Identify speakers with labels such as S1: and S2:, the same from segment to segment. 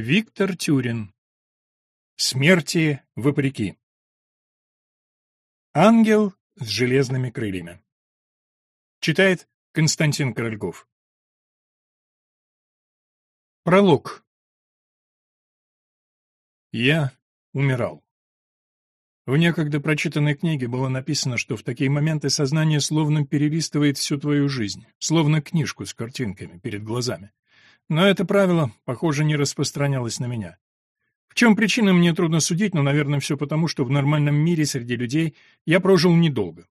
S1: Виктор Тюрин. Смерти вопреки. Ангел с железными крыльями. Читает Константин Корольков. Пролог. Я умирал. В некогда прочитанной книге было написано, что в такие моменты сознание словно перелистывает всю твою жизнь, словно книжку с картинками перед глазами. Но это правило, похоже, не распространялось на меня. В чем причина, мне трудно судить, но, наверное, все потому, что в нормальном мире среди людей я прожил недолго.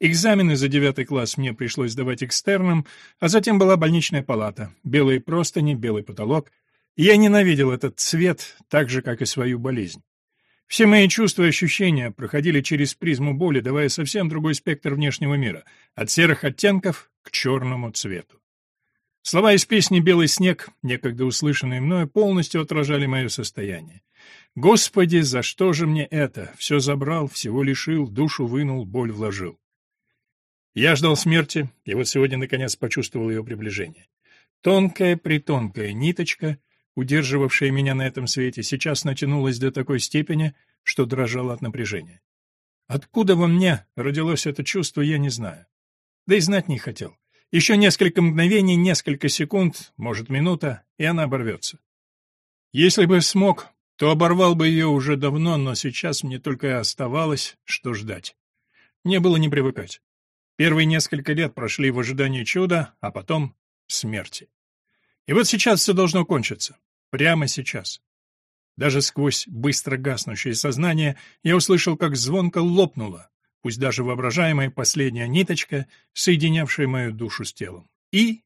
S1: Экзамены за девятый класс мне пришлось сдавать экстерном, а затем была больничная палата, белые простыни, белый потолок. Я ненавидел этот цвет так же, как и свою болезнь. Все мои чувства и ощущения проходили через призму боли, давая совсем другой спектр внешнего мира, от серых оттенков к черному цвету. Слова из песни «Белый снег», некогда услышанные мною, полностью отражали мое состояние. «Господи, за что же мне это? Все забрал, всего лишил, душу вынул, боль вложил». Я ждал смерти, и вот сегодня наконец почувствовал ее приближение. Тонкая-притонкая ниточка, удерживавшая меня на этом свете, сейчас натянулась до такой степени, что дрожала от напряжения. Откуда во мне родилось это чувство, я не знаю. Да и знать не хотел. Еще несколько мгновений, несколько секунд, может, минута, и она оборвется. Если бы смог, то оборвал бы ее уже давно, но сейчас мне только оставалось, что ждать. Не было не привыкать. Первые несколько лет прошли в ожидании чуда, а потом смерти. И вот сейчас все должно кончиться. Прямо сейчас. Даже сквозь быстро гаснущее сознание я услышал, как звонко лопнуло, пусть даже воображаемая последняя ниточка, соединявшая мою душу с телом. И